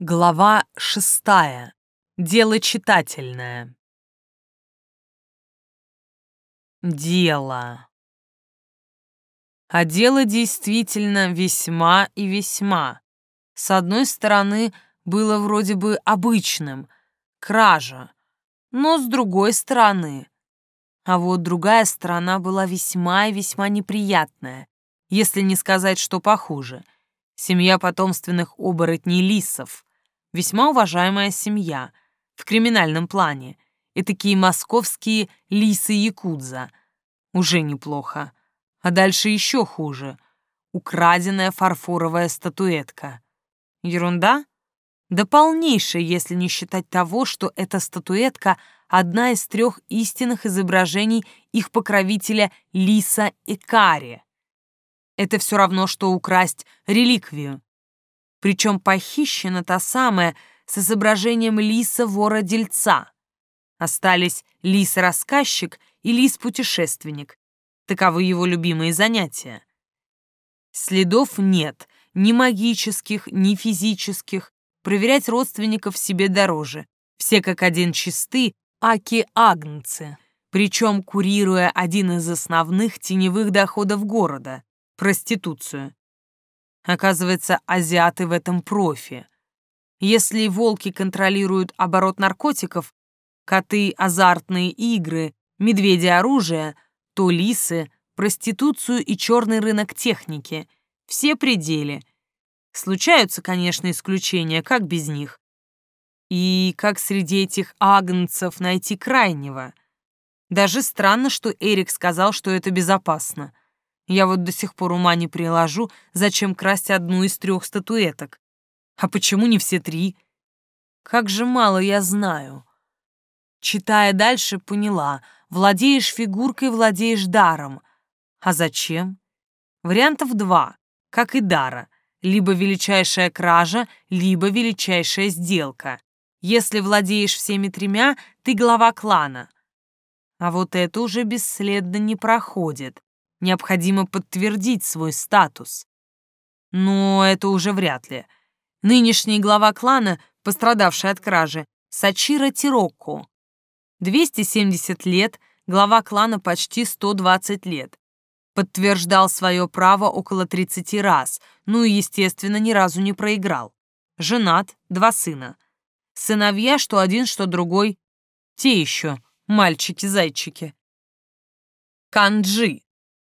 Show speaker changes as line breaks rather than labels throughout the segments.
Глава шестая. Дело читательное. Дело. А дело действительно весьма и весьма. С одной стороны, было вроде бы обычным — кража, но с другой стороны... А вот другая сторона была весьма и весьма неприятная, если не сказать, что похуже. Семья потомственных оборотней лисов — весьма уважаемая семья в криминальном плане, и такие московские лисы-якудза. Уже неплохо. А дальше еще хуже. Украденная фарфоровая статуэтка. Ерунда? Да полнейшая, если не считать того, что эта статуэтка — одна из трех истинных изображений их покровителя Лиса Икари. Это все равно, что украсть реликвию. Причем похищена та самая с изображением лиса-вора-дельца. Остались лис-рассказчик и лис-путешественник. Таковы его любимые занятия. Следов нет, ни магических, ни физических. Проверять родственников себе дороже. Все как один чисты, аки-агнцы. Причем курируя один из основных теневых доходов города — проституцию. Оказывается, азиаты в этом профи. Если волки контролируют оборот наркотиков, коты — азартные игры, медведи — оружие, то лисы — проституцию и черный рынок техники. Все пределы. Случаются, конечно, исключения, как без них. И как среди этих агнцев найти крайнего? Даже странно, что Эрик сказал, что это безопасно. Я вот до сих пор ума не приложу, зачем красть одну из трех статуэток. А почему не все три? Как же мало я знаю. Читая дальше, поняла. Владеешь фигуркой, владеешь даром. А зачем? Вариантов два, как и дара. Либо величайшая кража, либо величайшая сделка. Если владеешь всеми тремя, ты глава клана. А вот это уже бесследно не проходит. Необходимо подтвердить свой статус. Но это уже вряд ли. Нынешний глава клана, пострадавший от кражи, Сачира Тирокко. 270 лет, глава клана почти 120 лет. Подтверждал свое право около 30 раз, ну и, естественно, ни разу не проиграл. Женат, два сына. Сыновья, что один, что другой. Те еще, мальчики-зайчики. Канджи.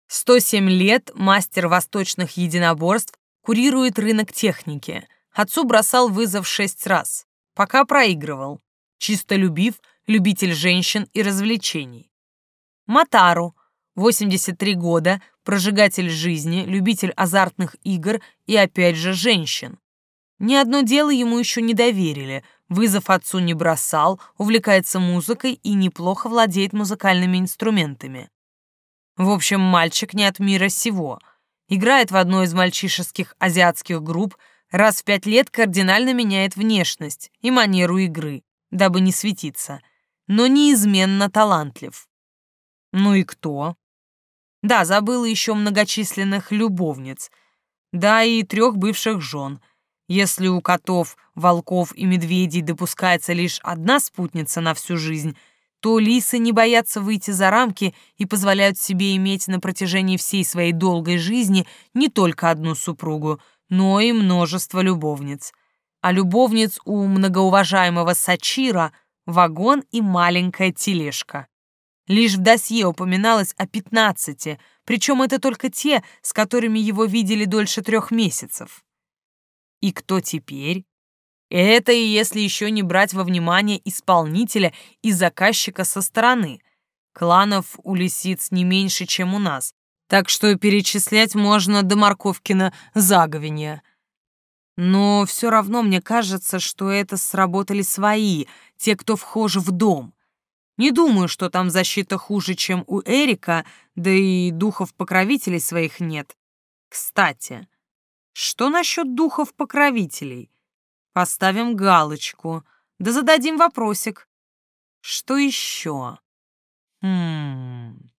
107 лет, мастер восточных единоборств, курирует рынок техники. Отцу бросал вызов шесть раз. Пока проигрывал. Чистолюбив, любитель женщин и развлечений. Матару, 83 года, прожигатель жизни, любитель азартных игр и опять же женщин. Ни одно дело ему еще не доверили, вызов отцу не бросал, увлекается музыкой и неплохо владеет музыкальными инструментами. В общем, мальчик не от мира сего. Играет в одной из мальчишеских азиатских групп, раз в пять лет кардинально меняет внешность и манеру игры, дабы не светиться, но неизменно талантлив. Ну и кто? Да, забыла еще многочисленных любовниц, да и трех бывших жен. Если у котов, волков и медведей допускается лишь одна спутница на всю жизнь — то лисы не боятся выйти за рамки и позволяют себе иметь на протяжении всей своей долгой жизни не только одну супругу, но и множество любовниц. А любовниц у многоуважаемого Сачира — вагон и маленькая тележка. Лишь в досье упоминалось о пятнадцати, причем это только те, с которыми его видели дольше трех месяцев. И кто теперь? Это и если еще не брать во внимание исполнителя и заказчика со стороны. Кланов у лисиц не меньше, чем у нас, так что перечислять можно до Марковкина заговенья. Но все равно мне кажется, что это сработали свои, те, кто вхож в дом. Не думаю, что там защита хуже, чем у Эрика, да и духов-покровителей своих нет. Кстати, что насчет духов-покровителей? Поставим галочку. Да зададим вопросик. Что еще? Хм...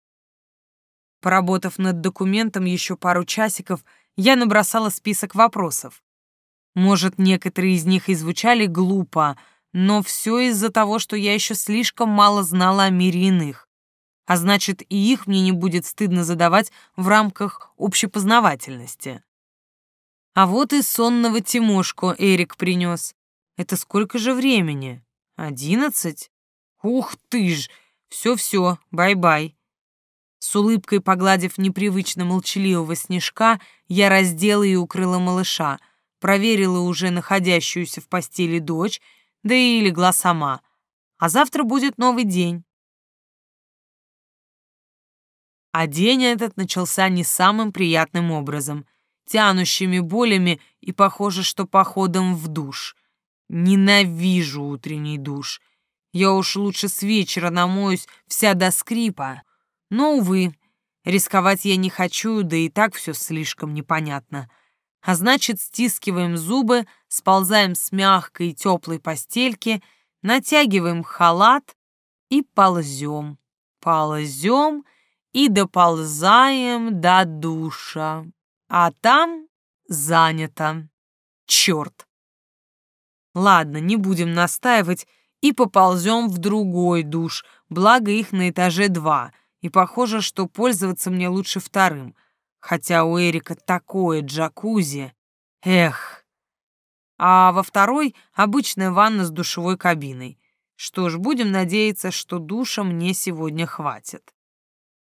Поработав над документом еще пару часиков, я набросала список вопросов. Может, некоторые из них и звучали глупо, но все из-за того, что я еще слишком мало знала о мире иных. А значит, и их мне не будет стыдно задавать в рамках общепознавательности. А вот и сонного Тимошку Эрик принес. Это сколько же времени? Одиннадцать? Ух ты ж! Все-все, бай-бай. С улыбкой погладив непривычно молчаливого снежка, я раздела и укрыла малыша, проверила уже находящуюся в постели дочь, да и легла сама. А завтра будет новый день. А день этот начался не самым приятным образом, тянущими болями и похоже, что походом в душ. Ненавижу утренний душ. Я уж лучше с вечера намоюсь вся до скрипа. Но, увы, рисковать я не хочу, да и так все слишком непонятно. А значит, стискиваем зубы, сползаем с мягкой и теплой постельки, натягиваем халат и ползем. Ползем и доползаем до душа. А там занято. Черт. Ладно, не будем настаивать и поползем в другой душ, благо их на этаже два, и похоже, что пользоваться мне лучше вторым, хотя у Эрика такое джакузи. Эх. А во второй обычная ванна с душевой кабиной. Что ж, будем надеяться, что душа мне сегодня хватит.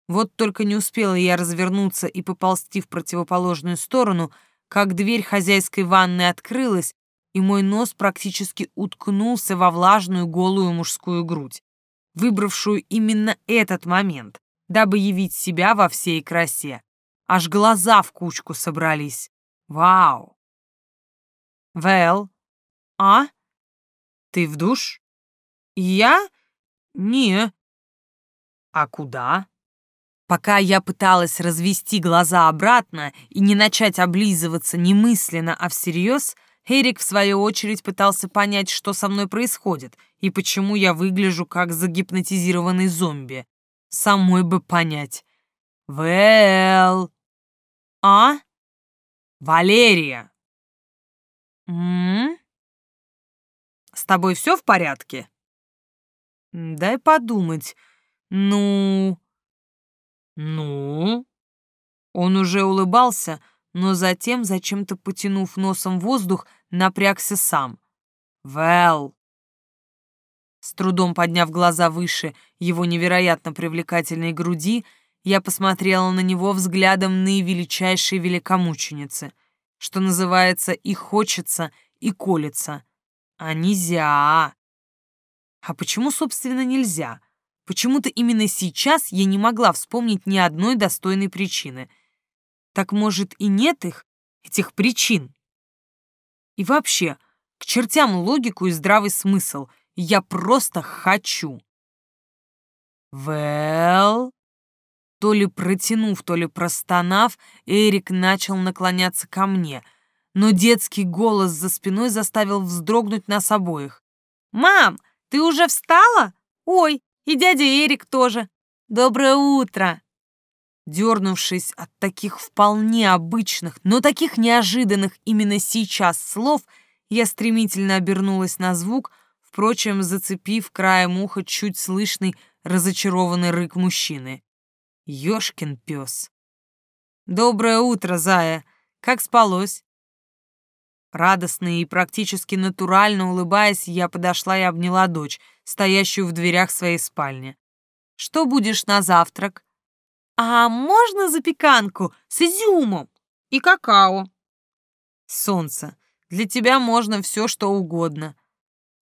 Вот только не успела я развернуться и поползти в противоположную сторону, как дверь хозяйской ванны открылась, и мой нос практически уткнулся во влажную голую мужскую грудь, выбравшую именно этот момент, дабы явить себя во всей красе. Аж глаза в кучку собрались. Вау! Вэл? А? Ты в душ? Я? Не. А куда? Пока я пыталась развести глаза обратно и не начать облизываться немысленно, а всерьез, Эрик, в свою очередь, пытался понять, что со мной происходит и почему я выгляжу как загипнотизированный зомби. Самой бы понять. Вэл. А? Валерия. М? С тобой все в порядке? Дай подумать. Ну... Ну? Он уже улыбался, но затем, зачем-то потянув носом воздух, напрягся сам. «Вэл!» С трудом подняв глаза выше его невероятно привлекательной груди, я посмотрела на него взглядом наивеличайшей великомученицы, что называется и хочется, и колется. А нельзя. А почему, собственно, нельзя? Почему-то именно сейчас я не могла вспомнить ни одной достойной причины. Так, может, и нет их, этих причин? И вообще, к чертям логику и здравый смысл. Я просто хочу. Well... То ли протянув, то ли простонав, Эрик начал наклоняться ко мне, но детский голос за спиной заставил вздрогнуть нас обоих. «Мам, ты уже встала? Ой, и дядя Эрик тоже. Доброе утро!» Дернувшись от таких вполне обычных, но таких неожиданных именно сейчас слов, я стремительно обернулась на звук, впрочем, зацепив краем уха чуть слышный разочарованный рык мужчины. Ёшкин пес. «Доброе утро, зая! Как спалось?» Радостно и практически натурально улыбаясь, я подошла и обняла дочь, стоящую в дверях своей спальни. «Что будешь на завтрак?» «А можно запеканку с изюмом и какао?» «Солнце, для тебя можно все, что угодно.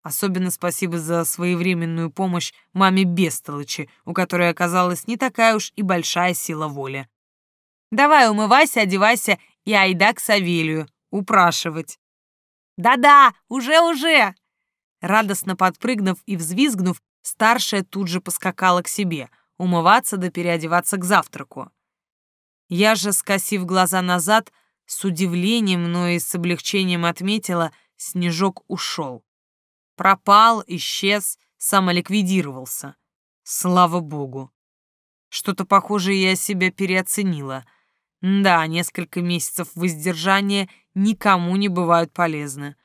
Особенно спасибо за своевременную помощь маме Бестолочи, у которой оказалась не такая уж и большая сила воли. Давай умывайся, одевайся и айда к Савелию, упрашивать. «Да-да, уже-уже!» Радостно подпрыгнув и взвизгнув, старшая тут же поскакала к себе, умываться да переодеваться к завтраку. Я же, скосив глаза назад, с удивлением, но и с облегчением отметила, снежок ушел. Пропал, исчез, самоликвидировался. Слава богу. Что-то похожее я себя переоценила — Да, несколько месяцев воздержания никому не бывают полезны.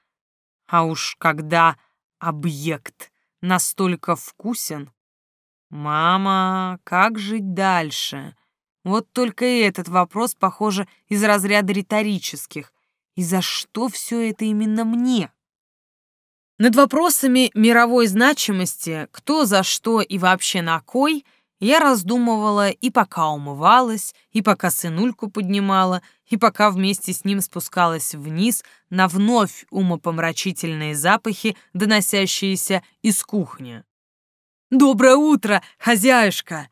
А уж когда объект настолько вкусен... Мама, как жить дальше? Вот только этот вопрос, похоже, из разряда риторических. И за что все это именно мне? Над вопросами мировой значимости, кто за что и вообще на кой, я раздумывала и пока умывалась, и пока сынульку поднимала, и пока вместе с ним спускалась вниз на вновь умопомрачительные запахи, доносящиеся из кухни. «Доброе утро, хозяюшка!»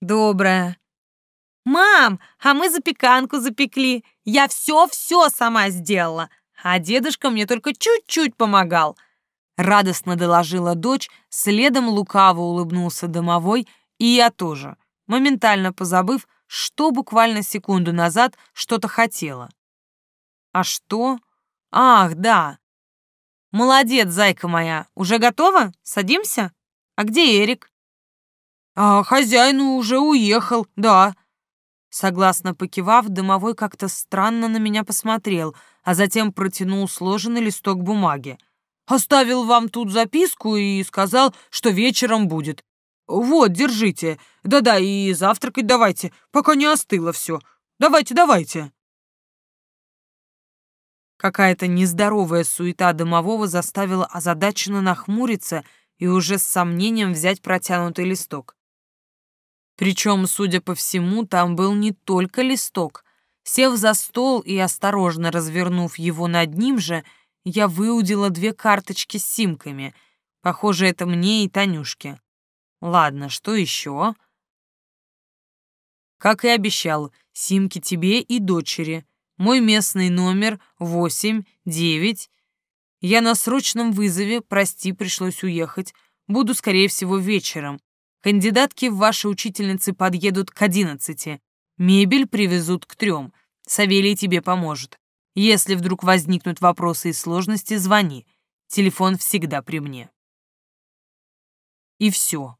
«Доброе!» «Мам, а мы запеканку запекли. Я все-все сама сделала, а дедушка мне только чуть-чуть помогал». Радостно доложила дочь, следом лукаво улыбнулся домовой, и я тоже, моментально позабыв, что буквально секунду назад что-то хотела. «А что? Ах, да!» «Молодец, зайка моя, уже готова? Садимся? А где Эрик?» «А хозяин уже уехал, да», Согласно покивав, домовой как-то странно на меня посмотрел, а затем протянул сложенный листок бумаги. «Оставил вам тут записку и сказал, что вечером будет. Вот, держите. Да-да, и завтракать давайте, пока не остыло все. Давайте, давайте». Какая-то нездоровая суета домового заставила озадаченно нахмуриться и уже с сомнением взять протянутый листок. Причем, судя по всему, там был не только листок. Сев за стол и осторожно развернув его над ним же, я выудила две карточки с симками. Похоже, это мне и Танюшке. Ладно, что еще? Как и обещал, симки тебе и дочери. Мой местный номер 89. Я на срочном вызове, прости, пришлось уехать. Буду, скорее всего, вечером. Кандидатки в ваши учительницы подъедут к одиннадцати. Мебель привезут к трем. Савелий тебе поможет. Если вдруг возникнут вопросы и сложности, звони. Телефон всегда при мне. И все.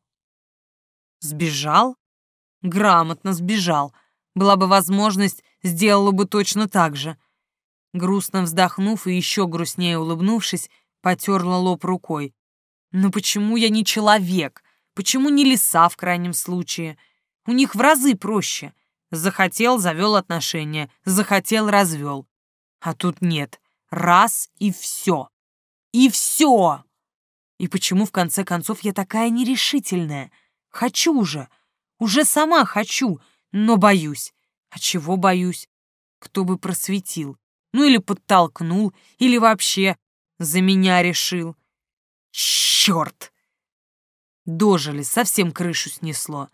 Сбежал? Грамотно сбежал. Была бы возможность, сделала бы точно так же. Грустно вздохнув и еще грустнее улыбнувшись, потерла лоб рукой. Но почему я не человек? Почему не лиса в крайнем случае? У них в разы проще. Захотел — завел отношения, захотел — развел. А тут нет. Раз и все. И все! И почему, в конце концов, я такая нерешительная? Хочу же. Уже сама хочу, но боюсь. А чего боюсь? Кто бы просветил? Ну или подтолкнул, или вообще за меня решил. Черт! Дожили, совсем крышу снесло.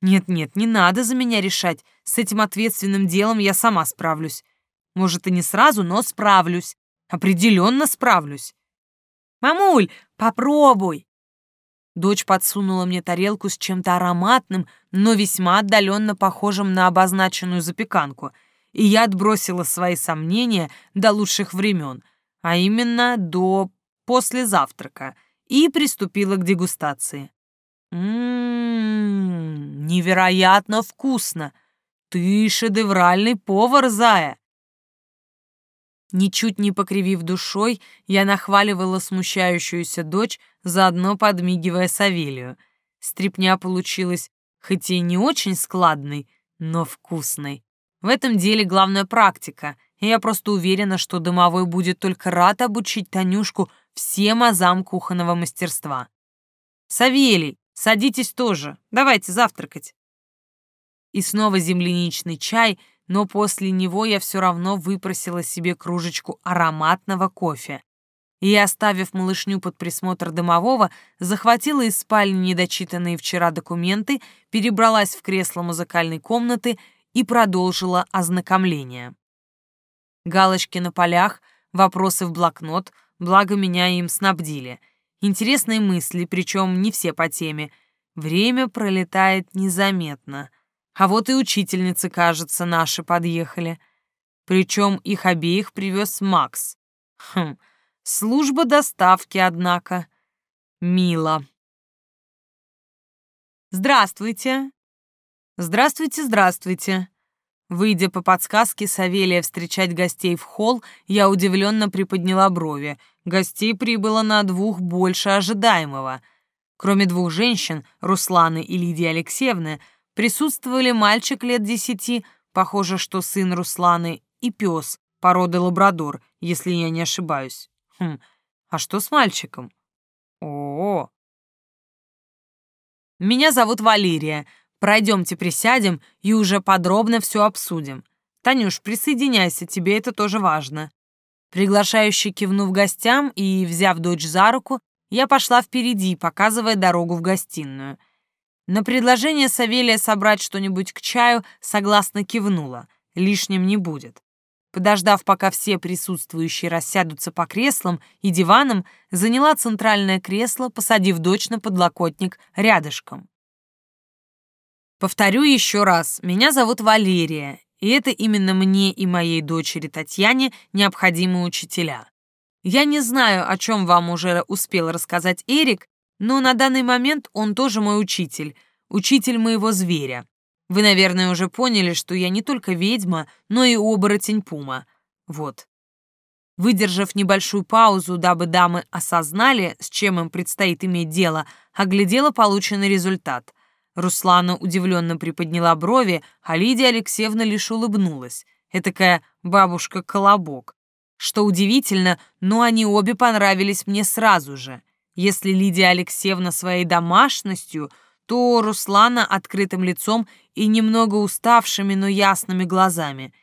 Нет-нет, не надо за меня решать. С этим ответственным делом я сама справлюсь. Может, и не сразу, но справлюсь. Определенно справлюсь. «Мамуль, попробуй!» Дочь подсунула мне тарелку с чем-то ароматным, но весьма отдаленно похожим на обозначенную запеканку, и я отбросила свои сомнения до лучших времен, а именно до после завтрака — и приступила к дегустации. «Ммм, невероятно вкусно! Ты шедевральный повар, Зая!» Ничуть не покривив душой, я нахваливала смущающуюся дочь, заодно подмигивая Савелию. Стрепня получилась хоть и не очень складной, но вкусной. В этом деле главная практика, и я просто уверена, что домовой будет только рад обучить Танюшку всем азам кухонного мастерства. «Савелий, садитесь тоже, давайте завтракать». И снова земляничный чай, но после него я все равно выпросила себе кружечку ароматного кофе. И, оставив малышню под присмотр домового, захватила из спальни недочитанные вчера документы, перебралась в кресло музыкальной комнаты и продолжила ознакомление. Галочки на полях, вопросы в блокнот — благо меня им снабдили. Интересные мысли, причем не все по теме. Время пролетает незаметно. А вот и учительницы, кажется, наши подъехали. Причем их обеих привез Макс. Хм, служба доставки, однако. Мило. «Здравствуйте!» «Здравствуйте, здравствуйте!» Выйдя по подсказке Савелия встречать гостей в холл, я удивленно приподняла брови. Гостей прибыло на двух больше ожидаемого. Кроме двух женщин, Русланы и Лидии Алексеевны, присутствовали мальчик лет десяти, похоже, что сын Русланы, и пес, породы лабрадор, если я не ошибаюсь. Хм, а что с мальчиком? О, -о, -о. Меня зовут Валерия. Пройдемте присядем и уже подробно все обсудим. Танюш, присоединяйся, тебе это тоже важно. Приглашающий кивнув гостям и, взяв дочь за руку, я пошла впереди, показывая дорогу в гостиную. На предложение Савелия собрать что-нибудь к чаю согласно кивнула. Лишним не будет. Подождав, пока все присутствующие рассядутся по креслам и диванам, заняла центральное кресло, посадив дочь на подлокотник рядышком. Повторю еще раз, меня зовут Валерия, и это именно мне и моей дочери Татьяне необходимы учителя. Я не знаю, о чем вам уже успел рассказать Эрик, но на данный момент он тоже мой учитель, учитель моего зверя. Вы, наверное, уже поняли, что я не только ведьма, но и оборотень Пума. Вот. Выдержав небольшую паузу, дабы дамы осознали, с чем им предстоит иметь дело, оглядела полученный результат. Руслана удивленно приподняла брови, а Лидия Алексеевна лишь улыбнулась. Этакая бабушка-колобок. Что удивительно, но они обе понравились мне сразу же. Если Лидия Алексеевна своей домашностью — то Руслана открытым лицом и немного уставшими, но ясными глазами.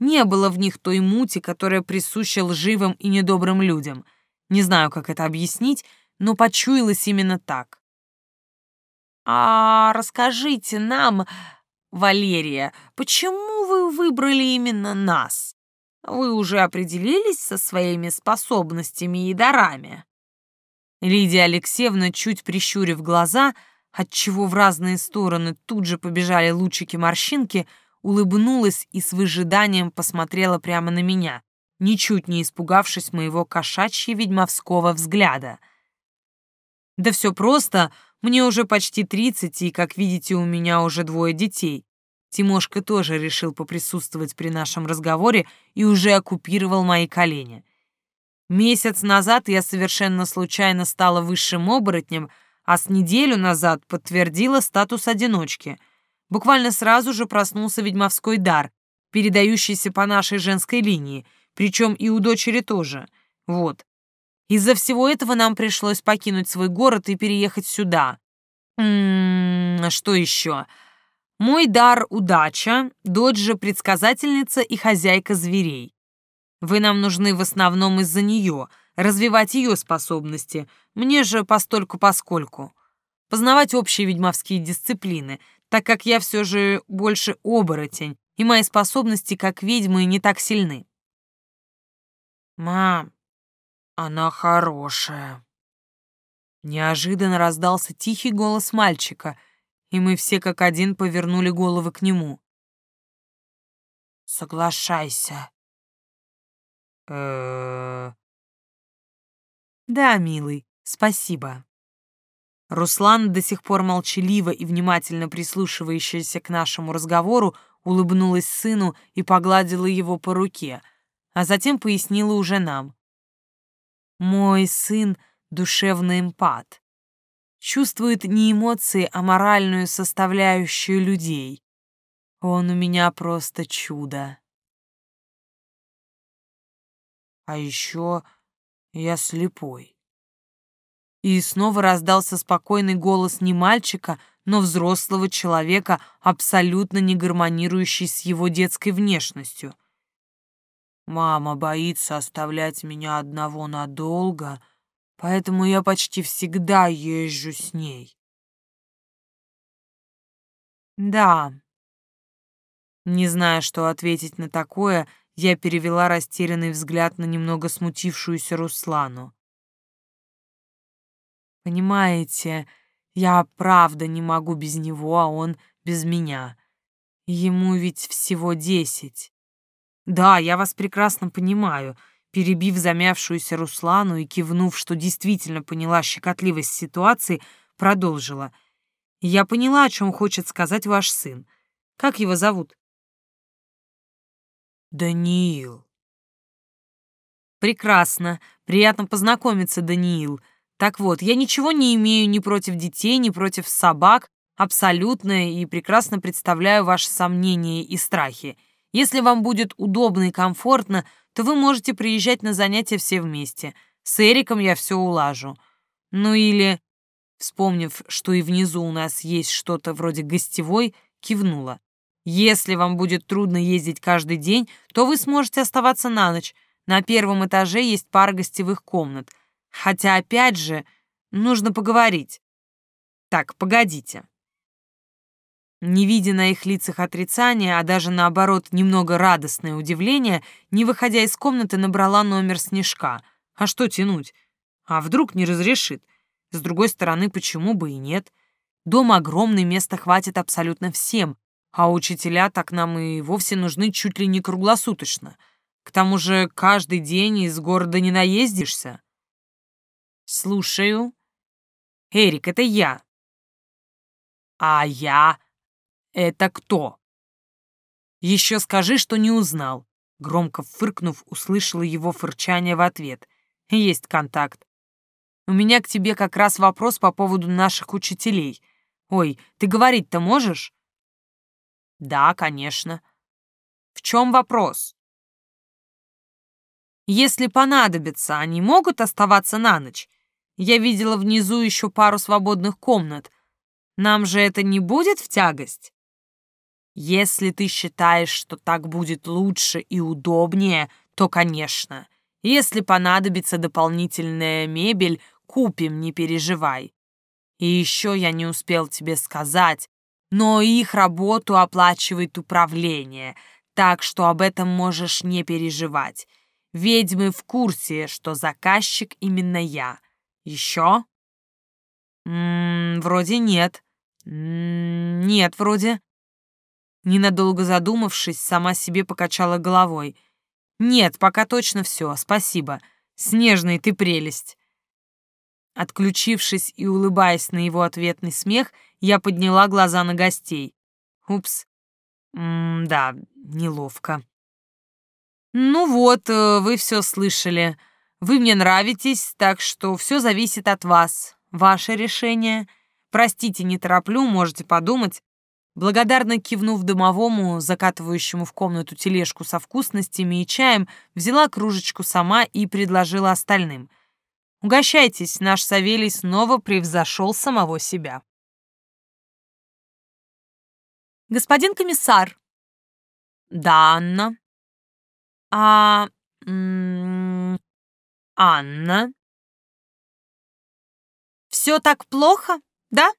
Не было в них той мути, которая присуща лживым и недобрым людям. Не знаю, как это объяснить, но почуялось именно так. «А расскажите нам, Валерия, почему вы выбрали именно нас? Вы уже определились со своими способностями и дарами?» Лидия Алексеевна, чуть прищурив глаза, — отчего в разные стороны тут же побежали лучики-морщинки, улыбнулась и с выжиданием посмотрела прямо на меня, ничуть не испугавшись моего кошачьи-ведьмовского взгляда. «Да все просто, мне уже почти тридцать, и, как видите, у меня уже двое детей». Тимошка тоже решил поприсутствовать при нашем разговоре и уже оккупировал мои колени. Месяц назад я совершенно случайно стала высшим оборотнем — а с неделю назад подтвердила статус одиночки. Буквально сразу же проснулся ведьмовской дар, передающийся по нашей женской линии, причем и у дочери тоже. Вот. Из-за всего этого нам пришлось покинуть свой город и переехать сюда. М что еще? Мой дар — удача, дочь же предсказательница и хозяйка зверей. Вы нам нужны в основном из-за нее — развивать ее способности, мне же постольку-поскольку. Познавать общие ведьмовские дисциплины, так как я все же больше оборотень, и мои способности как ведьмы не так сильны. «Мам, она хорошая». Неожиданно раздался тихий голос мальчика, и мы все как один повернули головы к нему. «Соглашайся». «Э-э-э...» «Да, милый, спасибо». Руслан, до сих пор молчаливо и внимательно прислушивающаяся к нашему разговору, улыбнулась сыну и погладила его по руке, а затем пояснила уже нам. «Мой сын — душевный эмпат. Чувствует не эмоции, а моральную составляющую людей. Он у меня просто чудо». «А еще я слепой. И снова раздался спокойный голос не мальчика, но взрослого человека, абсолютно не гармонирующий с его детской внешностью. Мама боится оставлять меня одного надолго, поэтому я почти всегда езжу с ней. Да. Не зная, что ответить на такое, я перевела растерянный взгляд на немного смутившуюся Руслану. «Понимаете, я правда не могу без него, а он без меня. Ему ведь всего десять». «Да, я вас прекрасно понимаю», перебив замявшуюся Руслану и кивнув, что действительно поняла щекотливость ситуации, продолжила. «Я поняла, о чем хочет сказать ваш сын. Как его зовут?» Даниил. Прекрасно. Приятно познакомиться, Даниил. Так вот, я ничего не имею ни против детей, ни против собак, абсолютно и прекрасно представляю ваши сомнения и страхи. Если вам будет удобно и комфортно, то вы можете приезжать на занятия все вместе. С Эриком я все улажу. Ну или, вспомнив, что и внизу у нас есть что-то вроде гостевой, кивнула. Если вам будет трудно ездить каждый день, то вы сможете оставаться на ночь. На первом этаже есть пара гостевых комнат. Хотя, опять же, нужно поговорить. Так, погодите. Не видя на их лицах отрицания, а даже наоборот немного радостное удивление, не выходя из комнаты, набрала номер Снежка. А что тянуть? А вдруг не разрешит? С другой стороны, почему бы и нет? Дом огромный, места хватит абсолютно всем, а учителя так нам и вовсе нужны чуть ли не круглосуточно. К тому же каждый день из города не наездишься. Слушаю. Эрик, это я. А я «Это кто?» «Еще скажи, что не узнал», — громко фыркнув, услышала его фырчание в ответ. «Есть контакт. У меня к тебе как раз вопрос по поводу наших учителей. Ой, ты говорить-то можешь?» «Да, конечно». «В чем вопрос?» «Если понадобится, они могут оставаться на ночь? Я видела внизу еще пару свободных комнат. Нам же это не будет в тягость?» Если ты считаешь, что так будет лучше и удобнее, то, конечно. Если понадобится дополнительная мебель, купим, не переживай. И еще я не успел тебе сказать, но их работу оплачивает управление, так что об этом можешь не переживать. Ведьмы в курсе, что заказчик именно я. Еще? М -м, вроде нет. М -м, нет, вроде. Ненадолго задумавшись, сама себе покачала головой. «Нет, пока точно все, спасибо. Снежный ты прелесть». Отключившись и улыбаясь на его ответный смех, я подняла глаза на гостей. Упс. М-да, неловко. «Ну вот, э, вы все слышали. Вы мне нравитесь, так что все зависит от вас. Ваше решение. Простите, не тороплю, можете подумать. Благодарно кивнув домовому, закатывающему в комнату тележку со вкусностями и чаем, взяла кружечку сама и предложила остальным. «Угощайтесь, наш Савелий снова превзошел самого себя». «Господин комиссар!» «Да, Анна». «А... М Анна?» «Все так плохо, да?»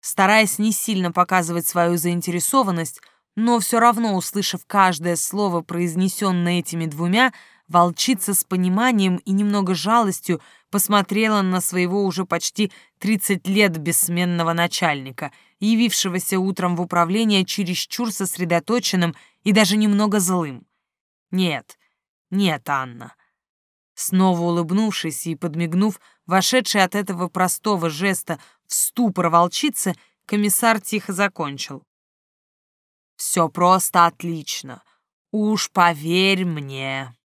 Стараясь не сильно показывать свою заинтересованность, но все равно, услышав каждое слово, произнесенное этими двумя, волчица с пониманием и немного жалостью посмотрела на своего уже почти 30 лет бессменного начальника, явившегося утром в управление чересчур сосредоточенным и даже немного злым. «Нет, нет, Анна». Снова улыбнувшись и подмигнув, вошедший от этого простого жеста в ступор волчицы, комиссар тихо закончил. «Все просто отлично. Уж поверь мне».